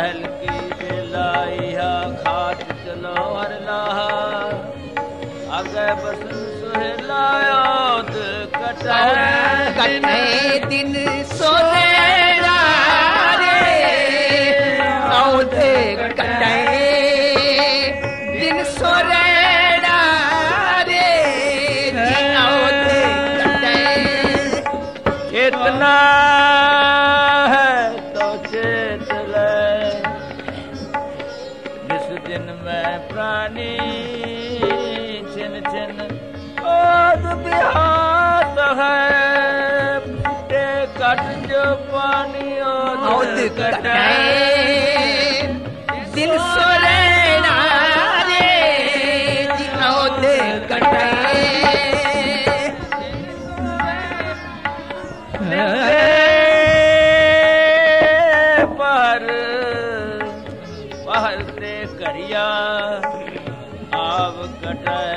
महल की बेलाइहा खात चनावर लाहा अगर बसन सुहलाया कटे दिन सोने ਪ੍ਰਾਨੀ ਕੱਟ ਜੋ ਪਾਣੀ ਉਹ ਕੱਟੇ ਘੜਿਆ ਆਵ ਕਟੈ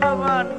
ਭਵਨ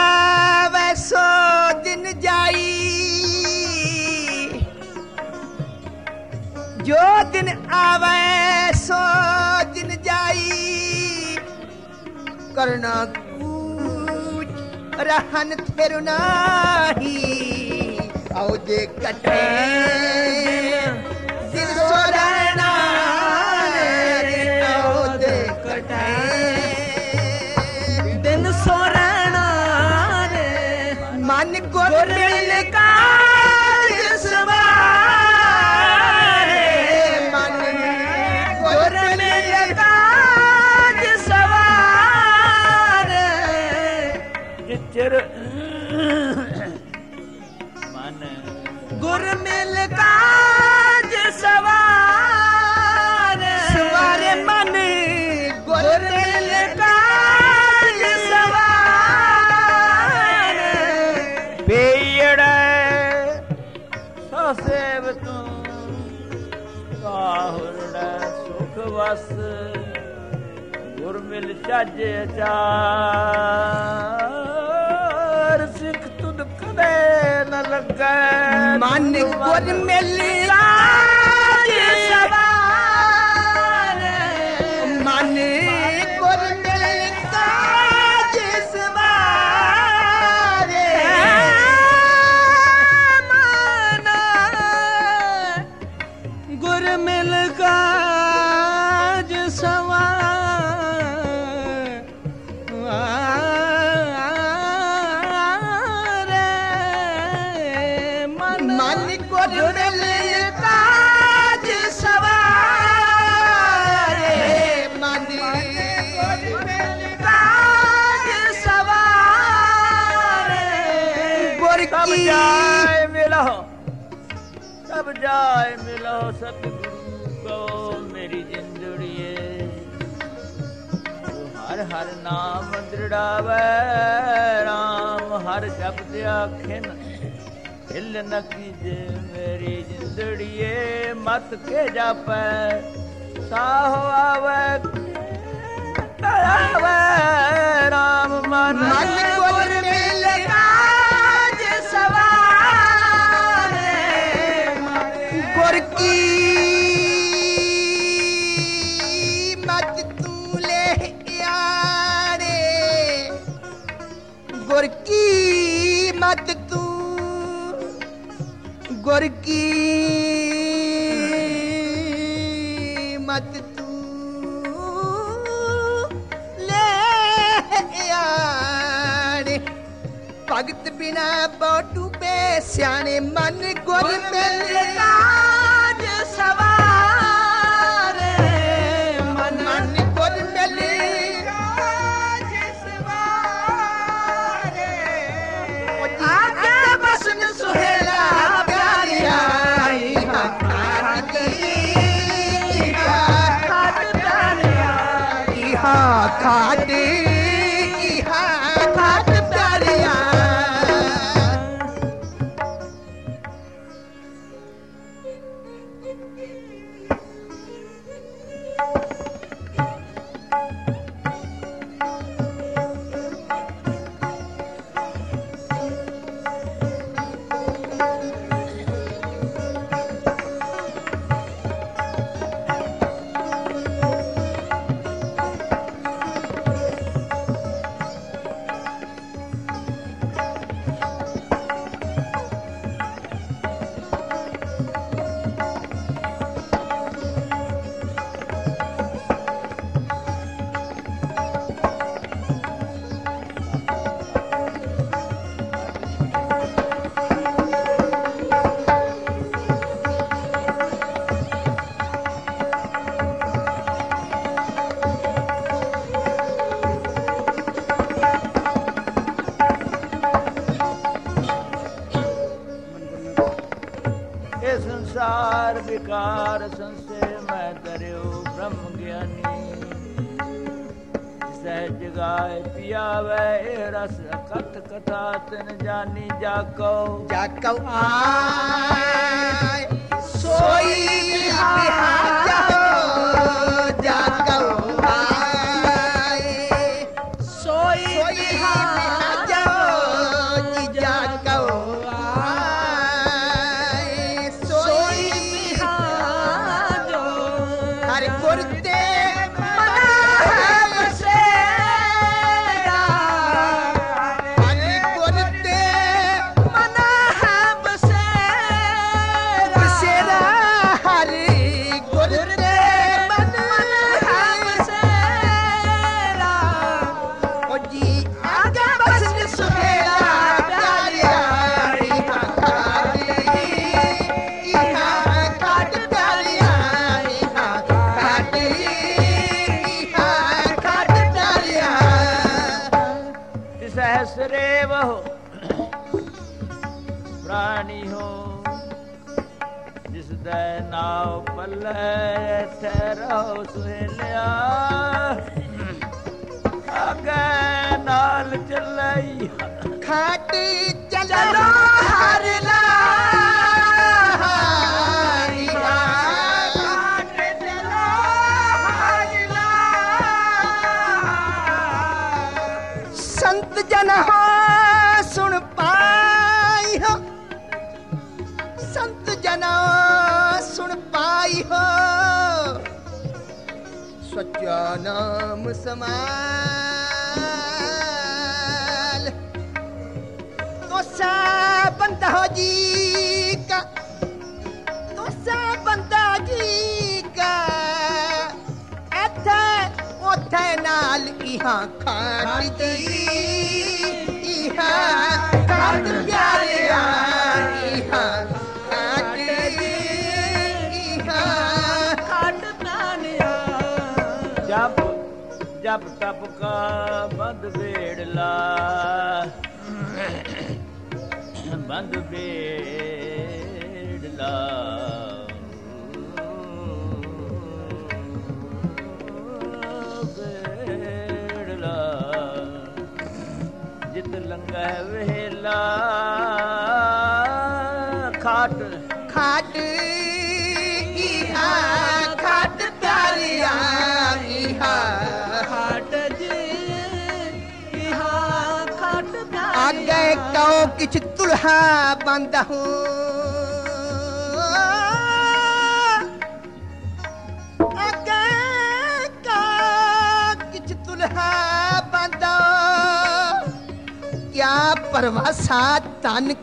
ਸੋ ਜਿਨ ਜਾਈ ਕਰਨਾ ਕੂਚ ਰਹਨ ਥਿਰ ਨਾਹੀ ਜਿਚਰ ਮਨ ਗੁਰ ਮਿਲ ਕਾਜ ਸਵਾਰੇ। ਸਵਾਰੇ ਮਨ ਗੁਰ ਮਿਲ ਕਾਜ ਸਵਾਰੇ। ਪੀੜੈ ਸਸੇਵ ਤੂੰ ਕਾਹੁਰੜਾ ਸੁਖ ਵਸ। ਗੁਰ ਮਿਲ ਚੱਜ ਚਾਰ। ਨ ਲੱਗੈ ਮਨ ਮਨ ਕਾਜ ਸਵਾਰੇ ਕਾਜ ਸਵਾਰੇ ਗੁਰ ਕੀ ਜਾਏ ਮਿਲੋ ਸਭ ਜਾਏ ਮਿਲੋ ਸਤਿਗੁਰੂ ਕੋ ਮੇਰੀ ਜਿੰਦੜੀਏ ਹਰ ਹਰ ਨਾਮ ਦ੍ਰਿੜਾਵੇ RAM ਹਰ ਸ਼ਬਦ ਆਖਿਨ ਹਿਲ ਨ ਕੀਜੇ ਮੇਰੀ ਜਿੰਦੜੀਏ ਮਤ ਕੇ ਜਾਪੈ। ਸਾਹੋ ਆਵੇ ਆਵੇ RAM ਮਨ ਗੁਰ ਕੀ ਮਤ ਤੂੰ ਲੈ ਆਰੇ ਭਗਤ ਬਿਨਾ ਬੋਟੂ ਬੇ ਸਿਆਣੇ ਮਨ ਗੁਰ ਮਿਲ ਇਹਾ ਦੇ ਸੰਸਾਰ ਵਿਕਾਰ ਸੰਸੇ ਮੈਂ ਕਰਿਓ ਬ੍ਰਹਮ ਗਿਆਨੀ। ਸਹਿ ਜਗਾਏ ਪਿਆਵੇ ਰਸ ਕਥ ਕਥਾ ਤਨ ਜਾਨੀ ਜਾਕੋ। ਜਾਕਉ ਆਏ, ਸੋਈ ਬਿਹਾਜੋ ਦਾ ਨਾਉ ਪੱਲੇ ਠਹਿਰੋ ਸੁਹੇਲਿਆ ਅਗੇ ਨਾਲ ਚੱਲਈ ਖਾਟ ਚਲੋ ਹਰ ਸੰਤ ਜਨ ਹੋ ਸੱਚਾ ਨਾਮ ਸਮਾਲ? ਤੋਸਾ ਬੰਦਾ ਹੋ ਜੀ ਕਾ, ਤੋਸਾ ਬੰਦਾ ਜੀ ਕਾ। ਇੱਥੇ, ਉੱਥੇ ਨਾਲ ਇਹਾਂ ਖਾਟ ਜੀ ਇਹਾਂ ਖਾਟ ਪਿਆਰਿਆ ਜਪ ਤਪ ਕਾ ਬੰਦ ਵੇੜਲਾ ਬੰਦ ਵੇੜਲਾ ਵੇੜਲਾ ਜਿਤ ਲੰਗਾ ਵੇਲਾ। ਕਉ ਕਿਛ ਤੁਲਹਾ ਬੰਦ ਹੂੰ ਆਗੇ ਕਾ ਕਿਛ ਤੁਲਹਾ ਬੰਦ ਕਿਆ ਪਰਵਾਸਾ ਤਨ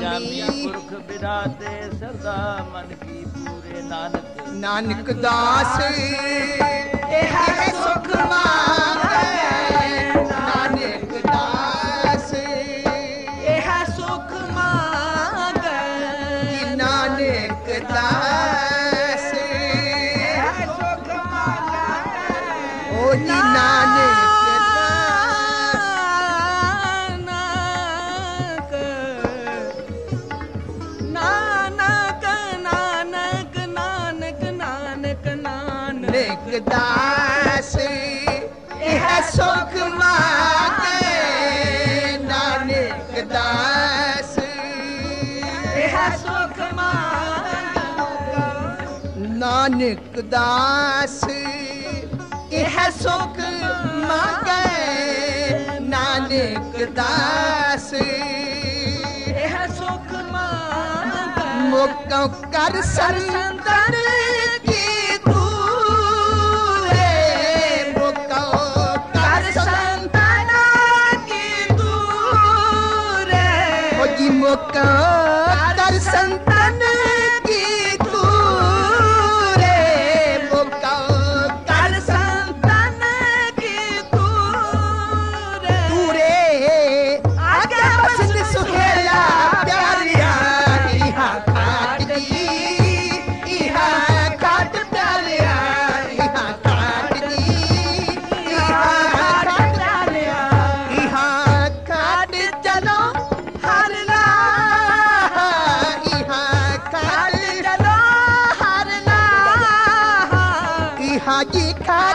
ਜਾਮੀ ਪੁਰਖ ਬਿਰਾਤੇ ਸਰਦਾ ਮਨ ਕੀ ਪੂਰੇ ਨਾਨਕ। ਨਾਨਕ ਦਾਸ। ਨਾਨਕ ਦਾਸ। ਇਹ ਸੁਖ ਮੰਗੇ ਨਾਨਕ ਦਾਸ। ਇਹ ਸੁਖ ਮੰਗੈ ਮੁਕਉ ਕਰ ਸੰਤਨ ਕੀ ਤੂਰੇ ਮੁਕਉ ਕਰ ਸੰਤਨ ਕੀ ਹੋ ਜੀ ਮੁਕਉ ਕਰ ਸੰਤਨ Bye.